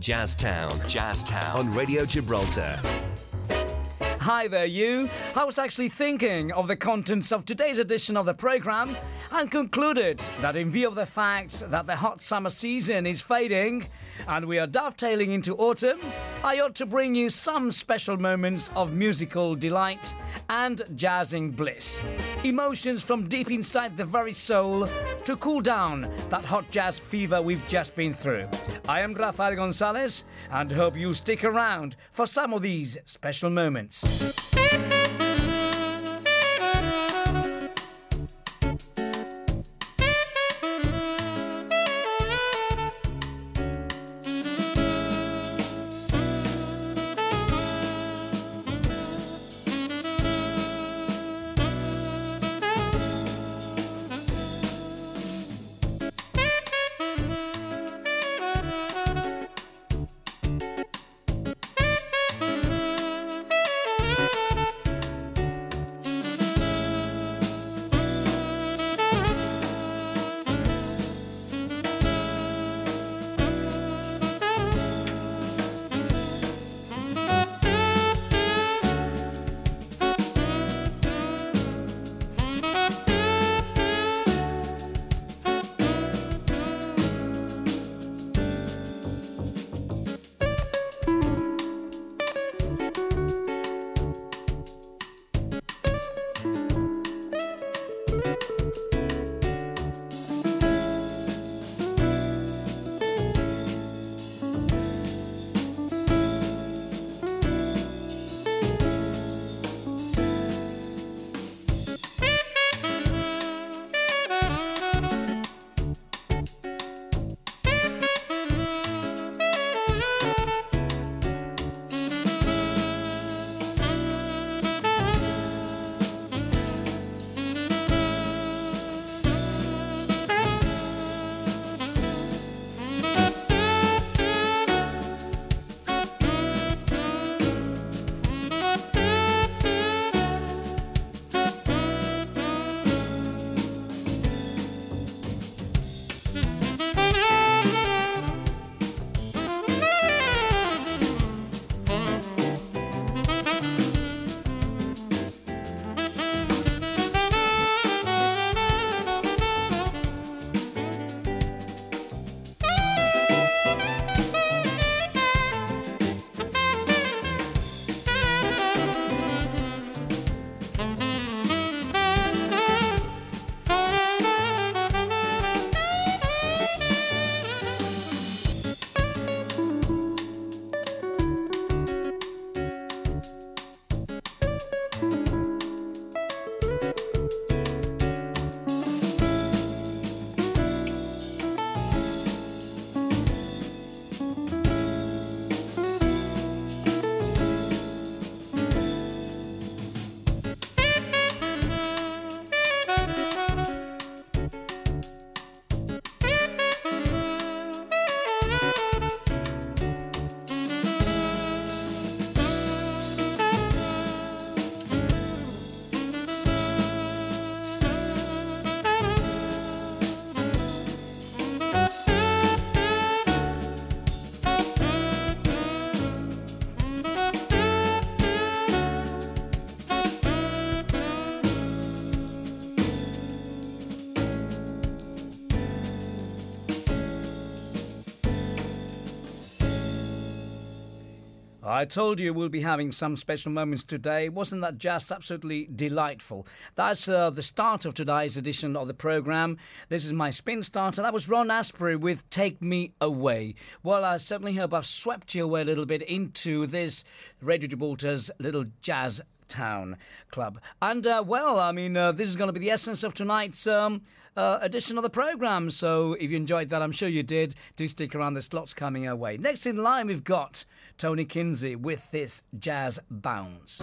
Jazztown. Jazztown. On Radio Gibraltar. Hi there, you. I was actually thinking of the contents of today's edition of the program and concluded that, in view of the fact that the hot summer season is fading and we are dovetailing into autumn, I ought to bring you some special moments of musical delight and jazzing bliss. Emotions from deep inside the very soul to cool down that hot jazz fever we've just been through. I am Rafael Gonzalez and hope you stick around for some of these special moments. you I told you we'll be having some special moments today. Wasn't that just absolutely delightful? That's uh, the start of today's edition of the program. This is my spin starter. That was Ron Aspery with Take Me Away. Well, I certainly hope I've swept you away a little bit into this Radio Gibraltar's little jazz town club. And, uh, well, I mean, uh, this is going to be the essence of tonight's. Um, uh, edition of the program. So if you enjoyed that, I'm sure you did. Do stick around. There's lots coming our way. Next in line, we've got Tony Kinsey with this jazz bounce.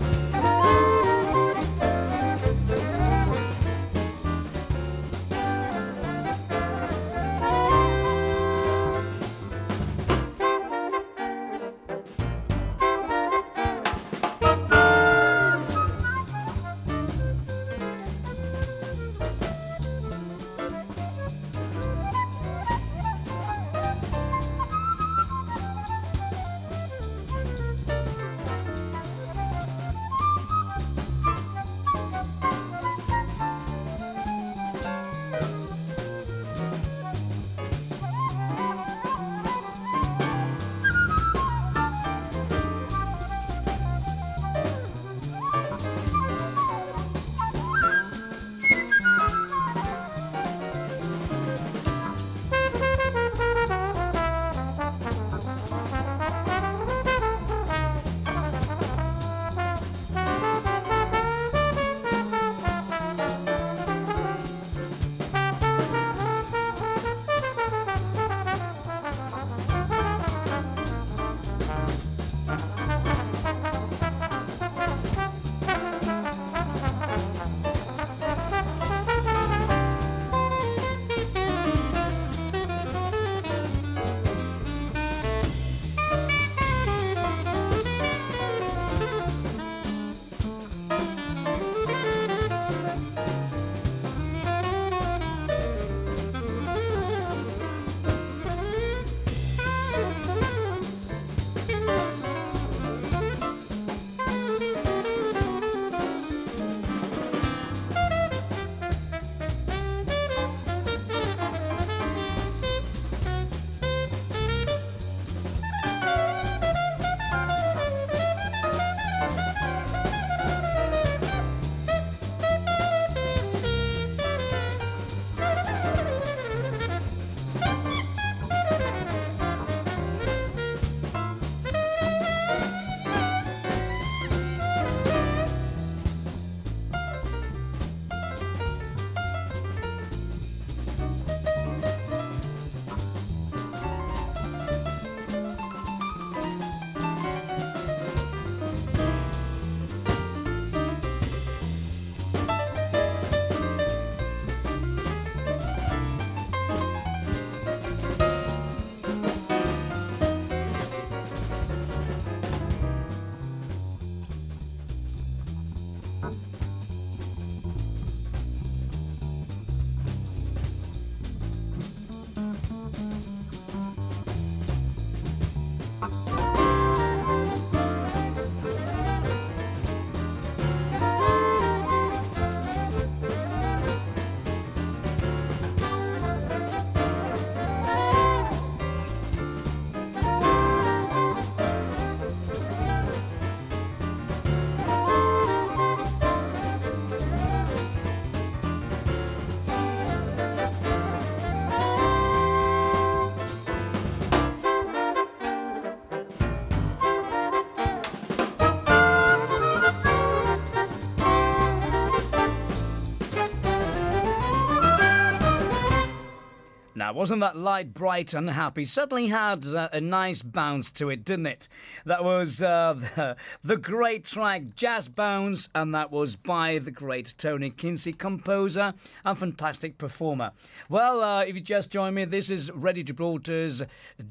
Wasn't that light, bright, and happy? Certainly had uh, a nice bounce to it, didn't it? That was uh, the, the great track Jazz Bounce, and that was by the great Tony Kinsey, composer and fantastic performer. Well, uh, if you just join me, this is Radio Gibraltar's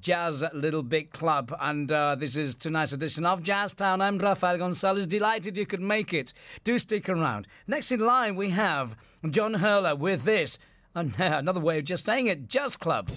Jazz Little Big Club, and this is tonight's edition of Jazz Town. I'm Rafael Gonzalez. Delighted you could make it. Do stick around. Next in line, we have John Hurler with this. Another way of just saying it, Jazz Club.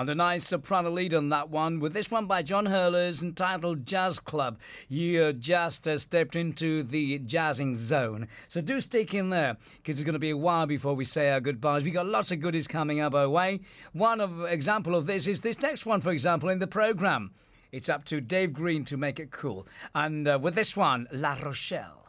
And a nice soprano lead on that one, with this one by John Hurlers entitled Jazz Club. You just uh, stepped into the jazzing zone. So do stick in there, because it's going to be a while before we say our goodbyes. We've got lots of goodies coming up our way. One of example of this is this next one, for example, in the programme. It's up to Dave Green to make it cool. And uh, with this one, La Rochelle.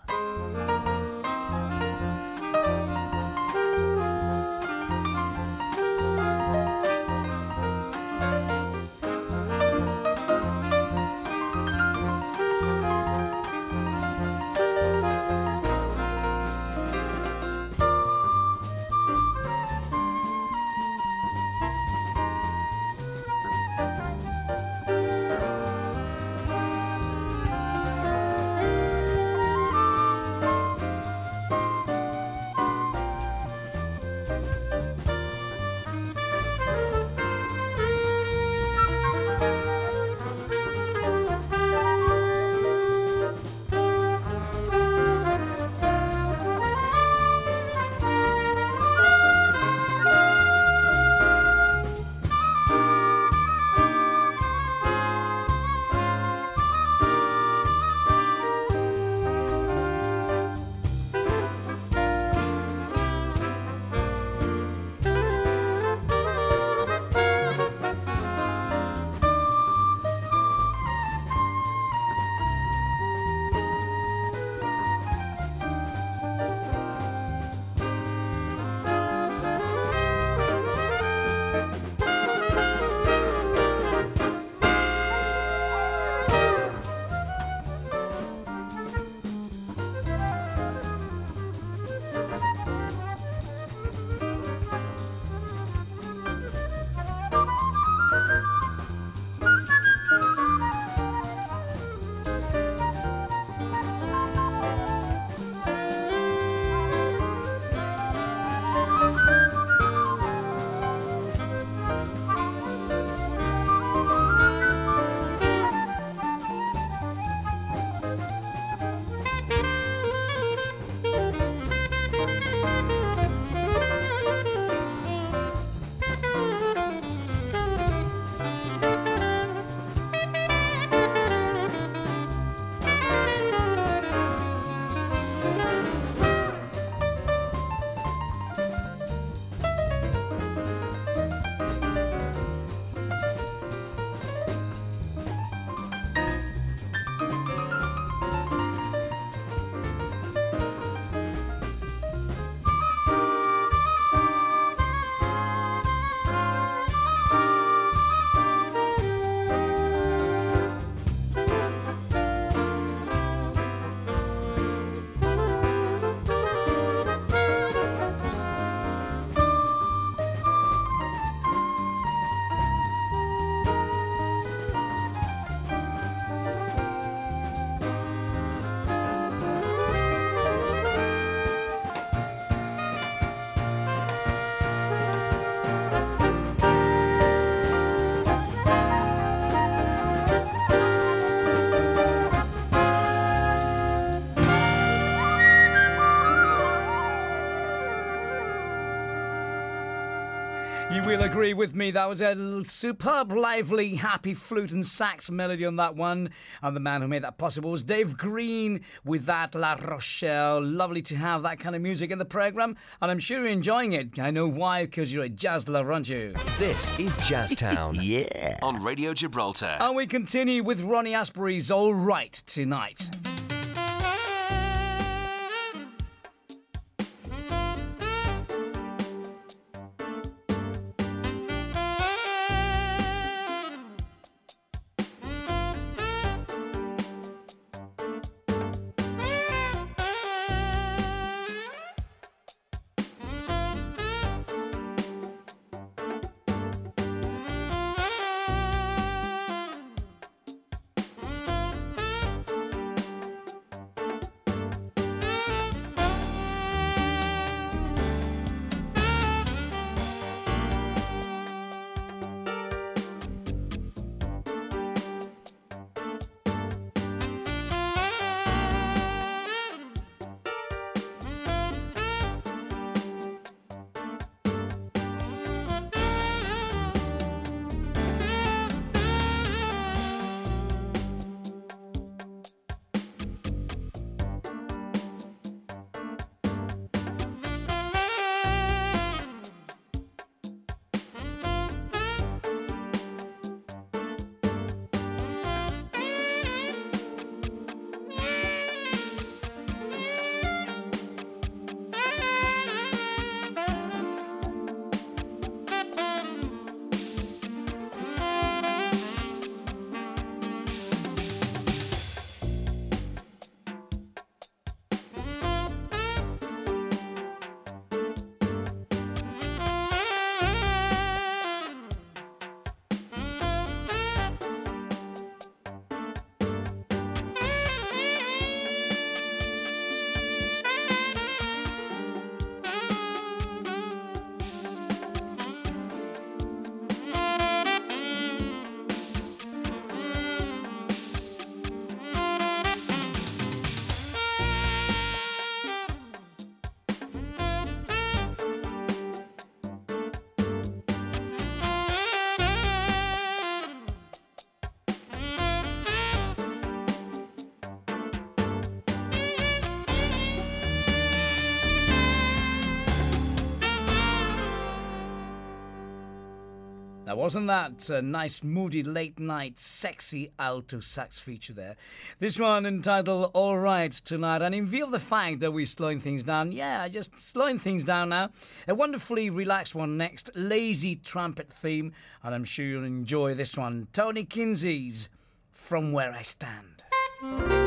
Will agree with me. That was a superb, lively, happy flute and sax melody on that one. And the man who made that possible was Dave Green with that La Rochelle. Lovely to have that kind of music in the program. And I'm sure you're enjoying it. I know why, because you're a jazz lover, aren't you? This is Jazz Town. yeah. On Radio Gibraltar. And we continue with Ronnie Aspery's All Right tonight. Now, wasn't that a nice, moody, late night, sexy alto sax feature there? This one entitled All Right Tonight. And in view of the fact that we're slowing things down, yeah, just slowing things down now. A wonderfully relaxed one next, Lazy Trumpet theme. And I'm sure you'll enjoy this one. Tony Kinsey's From Where I Stand.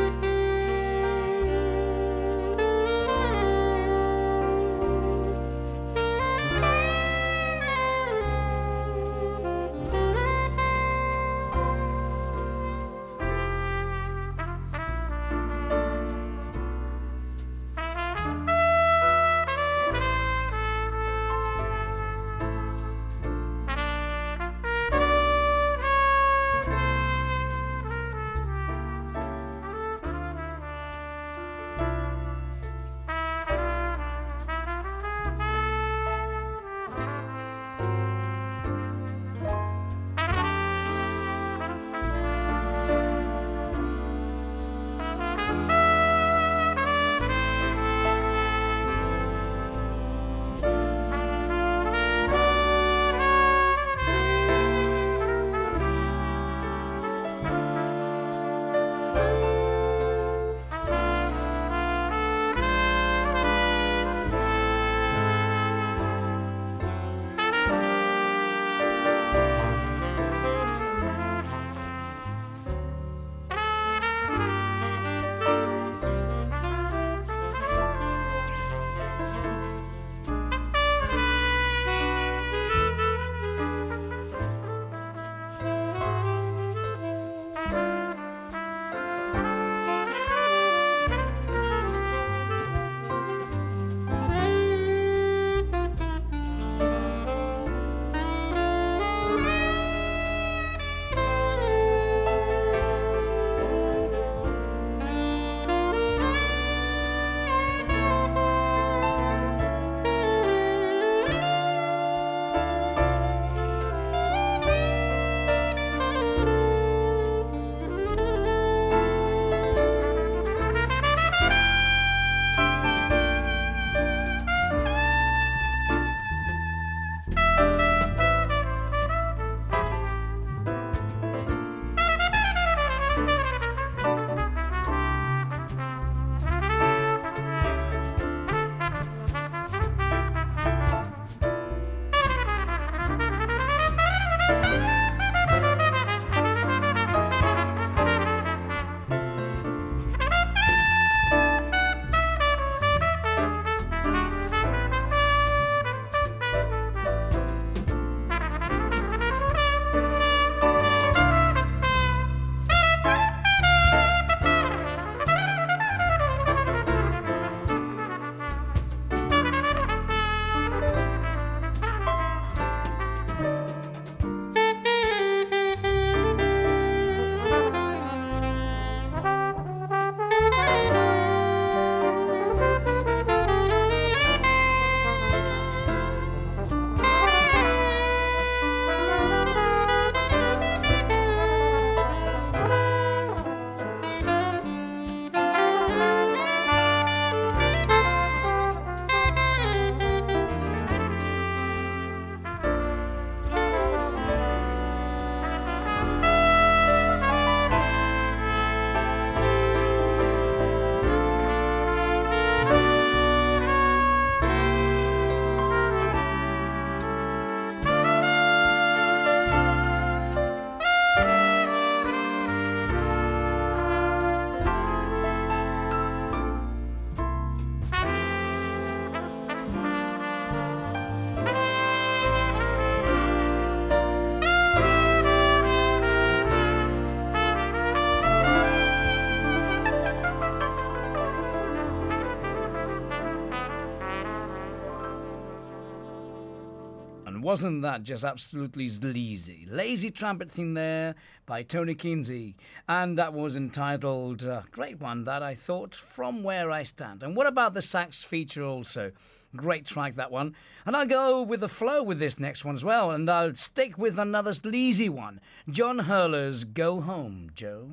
Wasn't that just absolutely sleazy? Lazy trumpet theme there by Tony Kinsey, and that was entitled, great one that I thought, From Where I Stand. And what about the sax feature also? Great track, that one. And I'll go with the flow with this next one as well, and I'll stick with another sleazy one John Hurler's Go Home, Joe.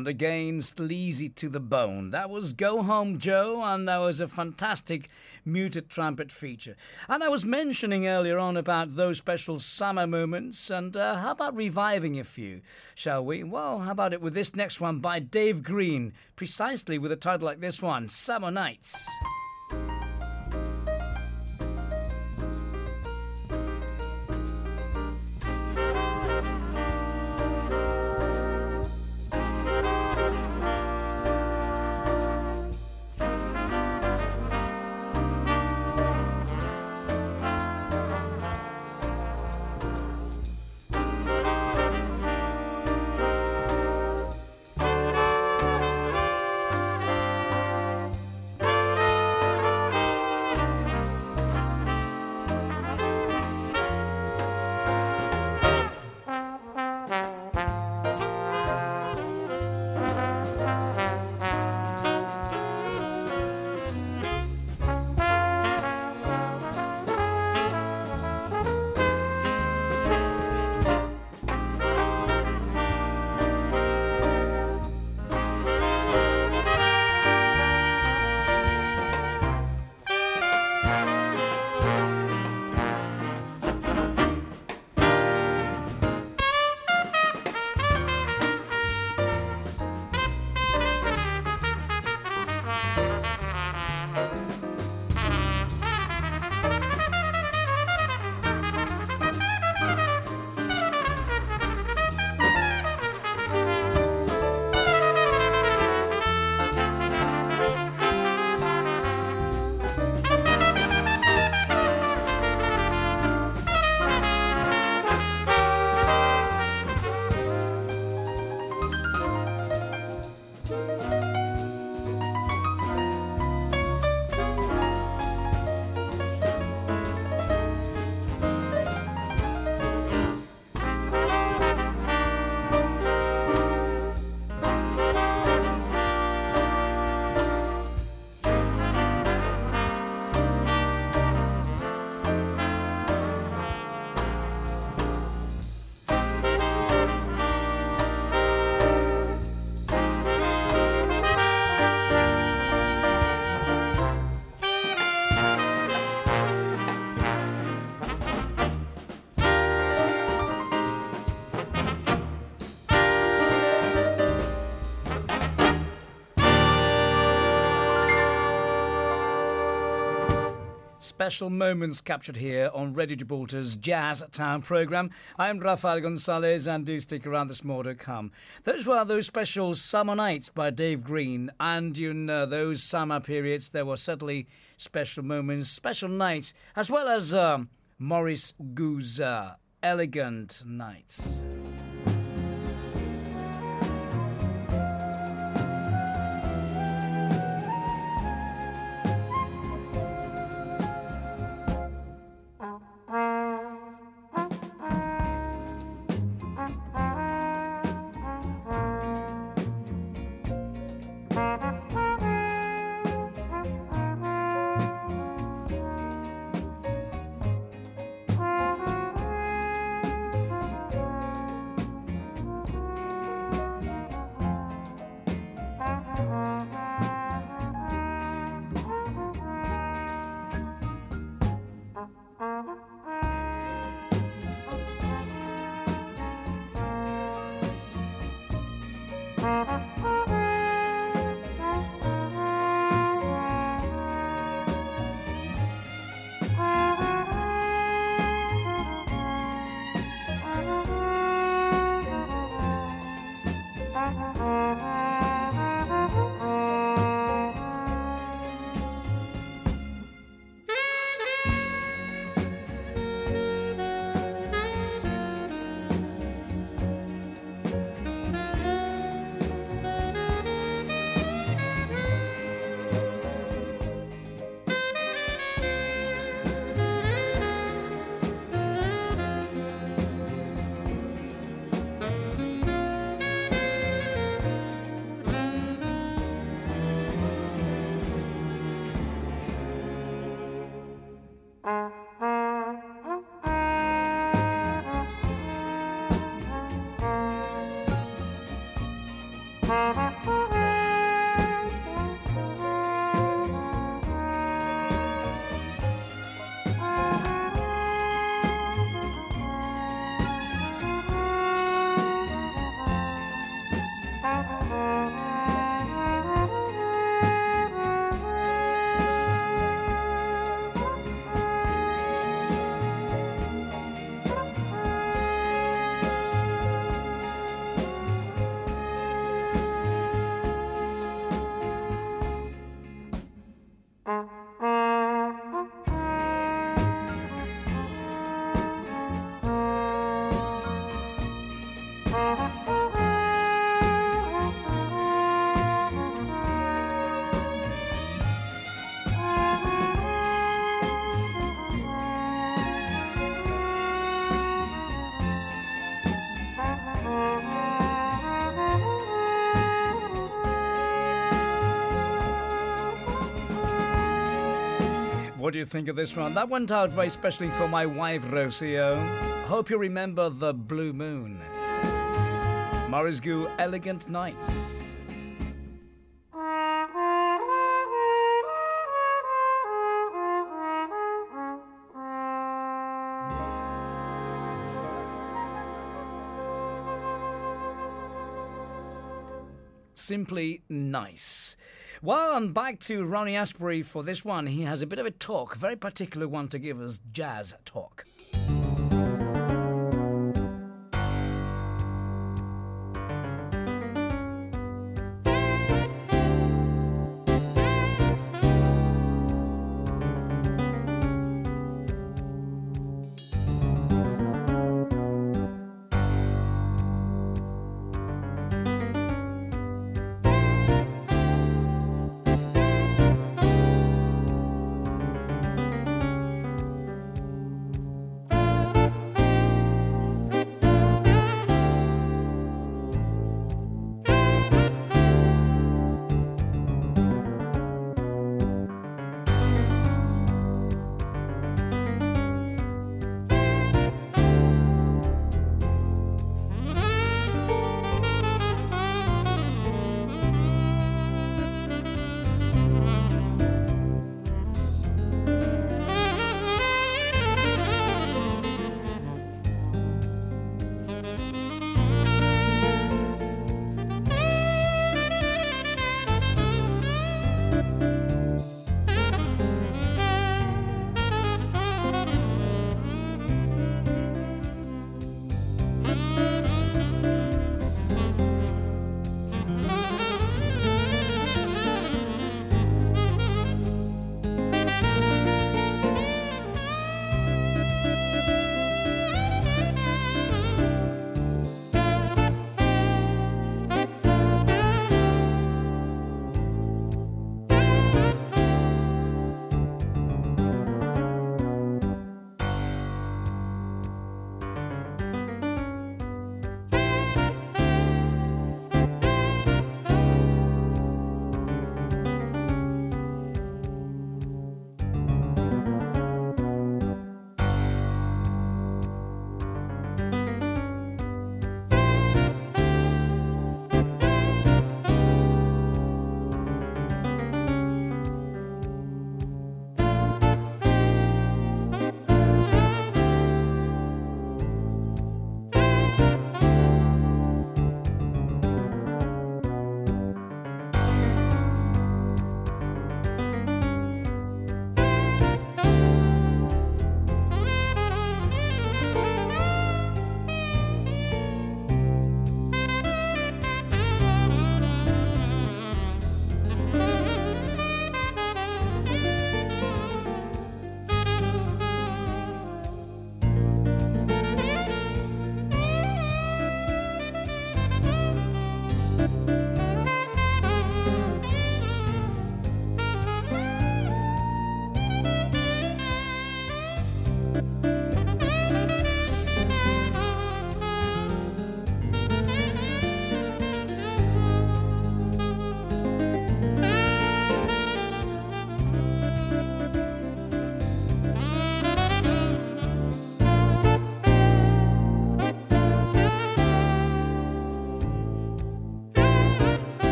And the again sleazy to the bone. That was Go Home Joe, and that was a fantastic muted trumpet feature. And I was mentioning earlier on about those special summer moments, and uh, how about reviving a few, shall we? Well, how about it with this next one by Dave Green, precisely with a title like this one Summer Nights. Special moments captured here on Radio Gibraltar's Jazz Town programme. I'm Rafael Gonzalez, and do stick around, there's more to come. Those were those special summer nights by Dave Green, and you know, those summer periods, there were certainly special moments, special nights, as well as um, Maurice Gouza, Elegant Nights. What do you think of this one? That went out very specially for my wife, Rocio. Hope you remember the Blue Moon. Maurice Gu, Elegant Nights. simply nice. Well, I'm back to Ronnie Aspery for this one. He has a bit of a talk, very particular one to give us jazz talk.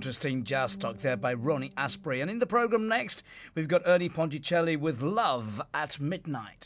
Interesting jazz talk there by Ronnie Aspery. And in the program next, we've got Ernie Ponticelli with Love at Midnight.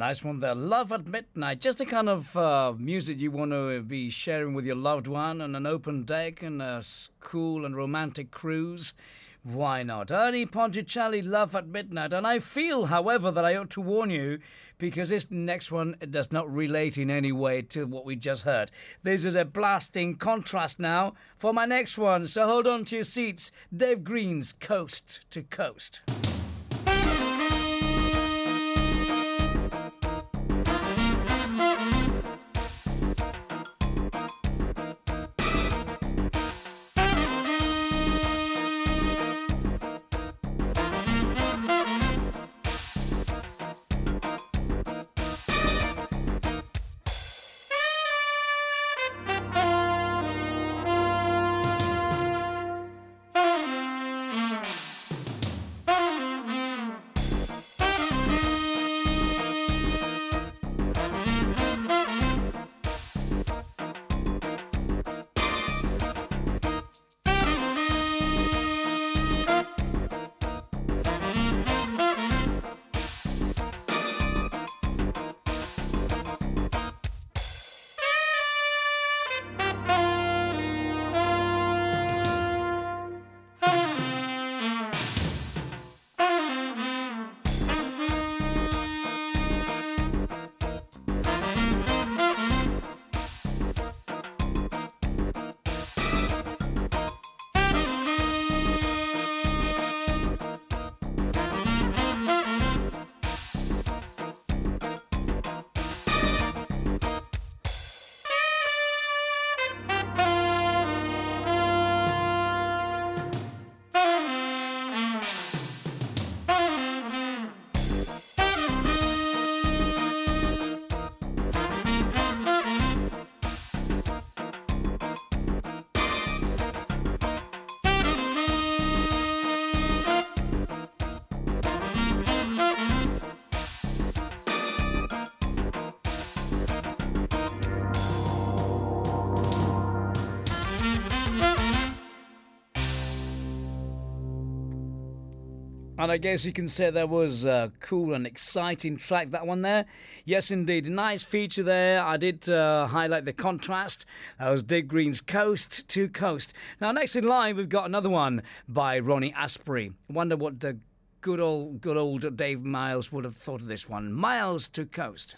Nice one there. Love at Midnight. Just the kind of uh, music you want to be sharing with your loved one on an open deck and a cool and romantic cruise. Why not? Ernie Ponticelli, Love at Midnight. And I feel, however, that I ought to warn you because this next one does not relate in any way to what we just heard. This is a blasting contrast now for my next one. So hold on to your seats. Dave Green's Coast to Coast. And I guess you can say there was a cool and exciting track, that one there. Yes, indeed. A nice feature there. I did uh, highlight the contrast. That was Dave Green's Coast to Coast. Now, next in line, we've got another one by Ronnie Aspery. wonder what the good old, good old Dave Miles would have thought of this one. Miles to Coast.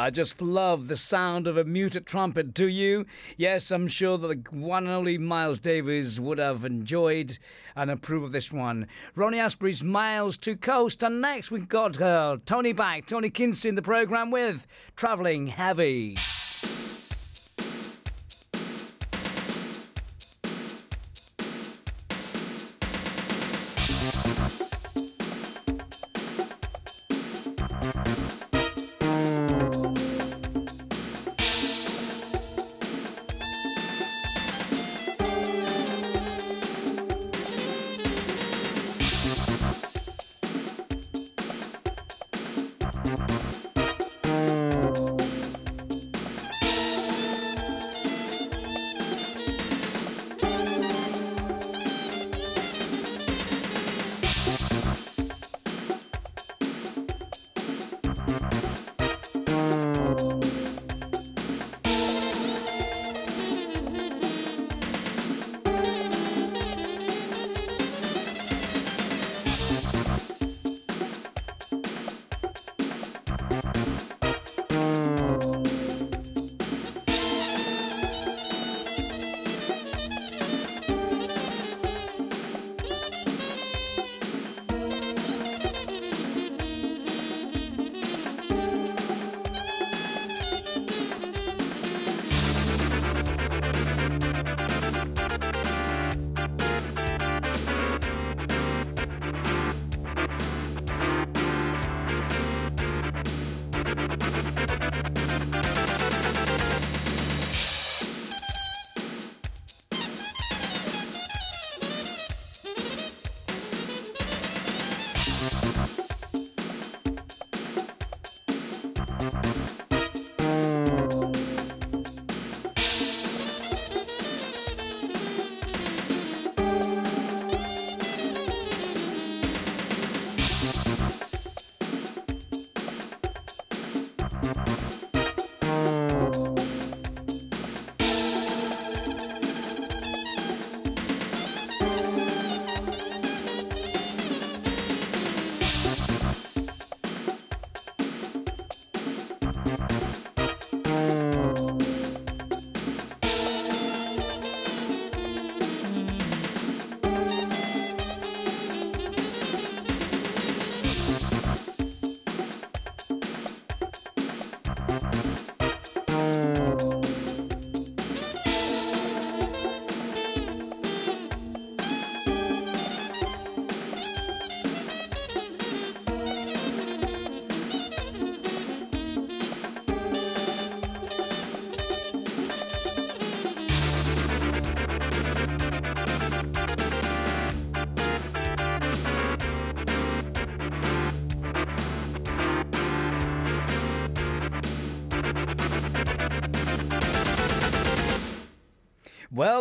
I just love the sound of a muted trumpet, do you? Yes, I'm sure that the one and only Miles Davis would have enjoyed and approve of this one. Ronnie Aspery's Miles to Coast, and next we've got uh, Tony back, Tony Kinsey in the programme with Travelling Heavy.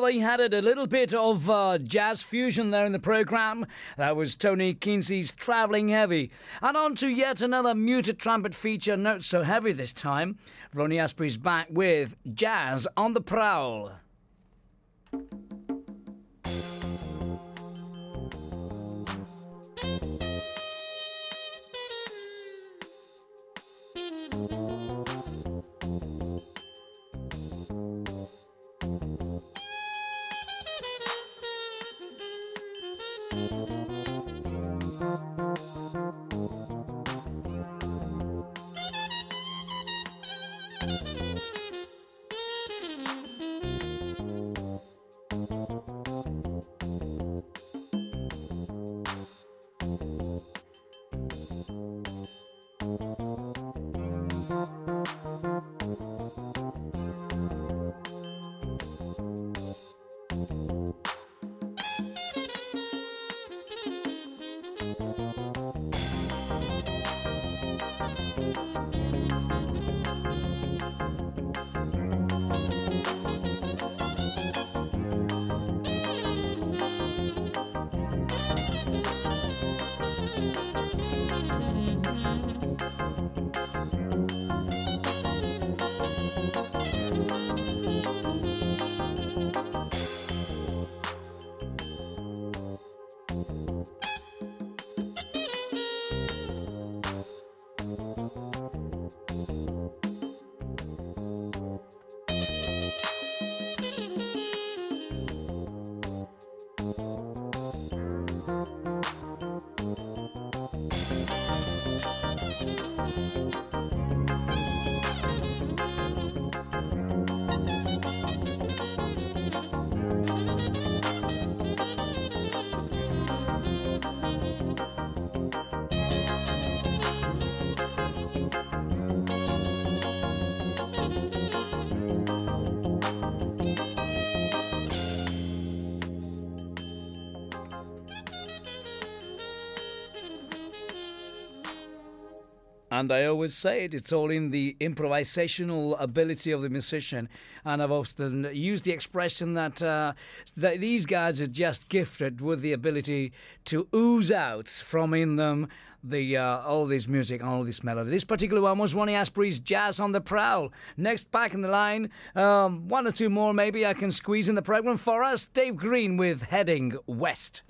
Well, had it a little bit of uh, jazz fusion there in the program. That was Tony Kinsey's Travelling Heavy. And on to yet another muted trumpet feature, not so heavy this time. Ronnie Aspery's back with Jazz on the Prowl. And I always say it, it's all in the improvisational ability of the musician. And I've often used the expression that, uh, that these guys are just gifted with the ability to ooze out from in them the uh, all this music, all this melody. This particular one was Ronnie Aspery's Jazz on the Prowl. Next, back in the line, um, one or two more maybe I can squeeze in the program for us. Dave Green with Heading West.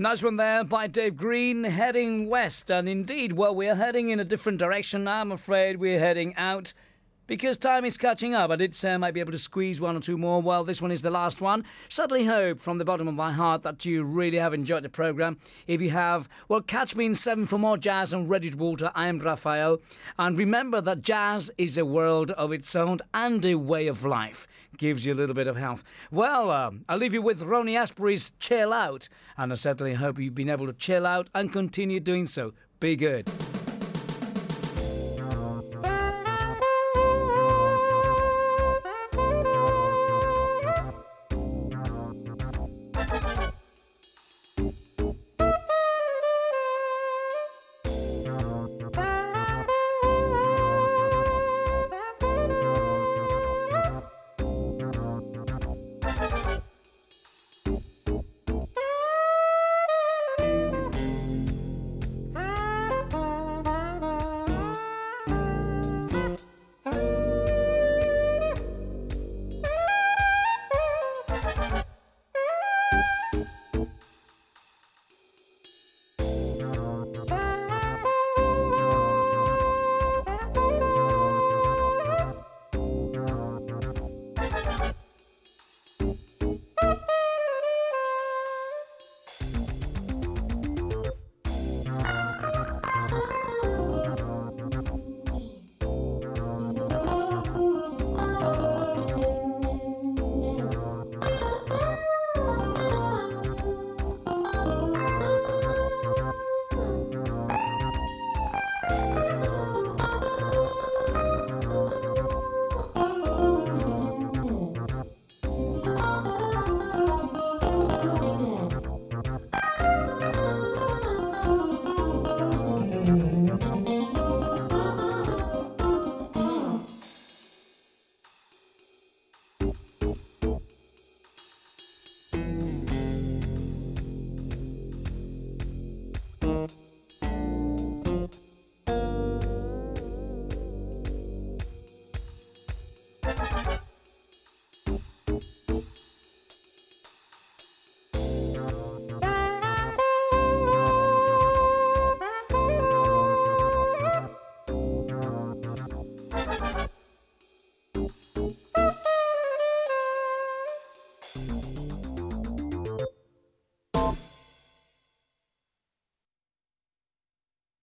Nice one there by Dave Green, heading west. And indeed, well, we're heading in a different direction. I'm afraid we're heading out because time is catching up. I did say I might be able to squeeze one or two more. Well, this one is the last one. Sadly, hope from the bottom of my heart that you really have enjoyed the program. If you have, well, catch me in seven for more jazz on Ready Water. I am Raphael. And remember that jazz is a world of its own and a way of life. Gives you a little bit of health. Well, um, I'll leave you with Ronnie Aspery's Chill Out. And I certainly hope you've been able to chill out and continue doing so. Be good.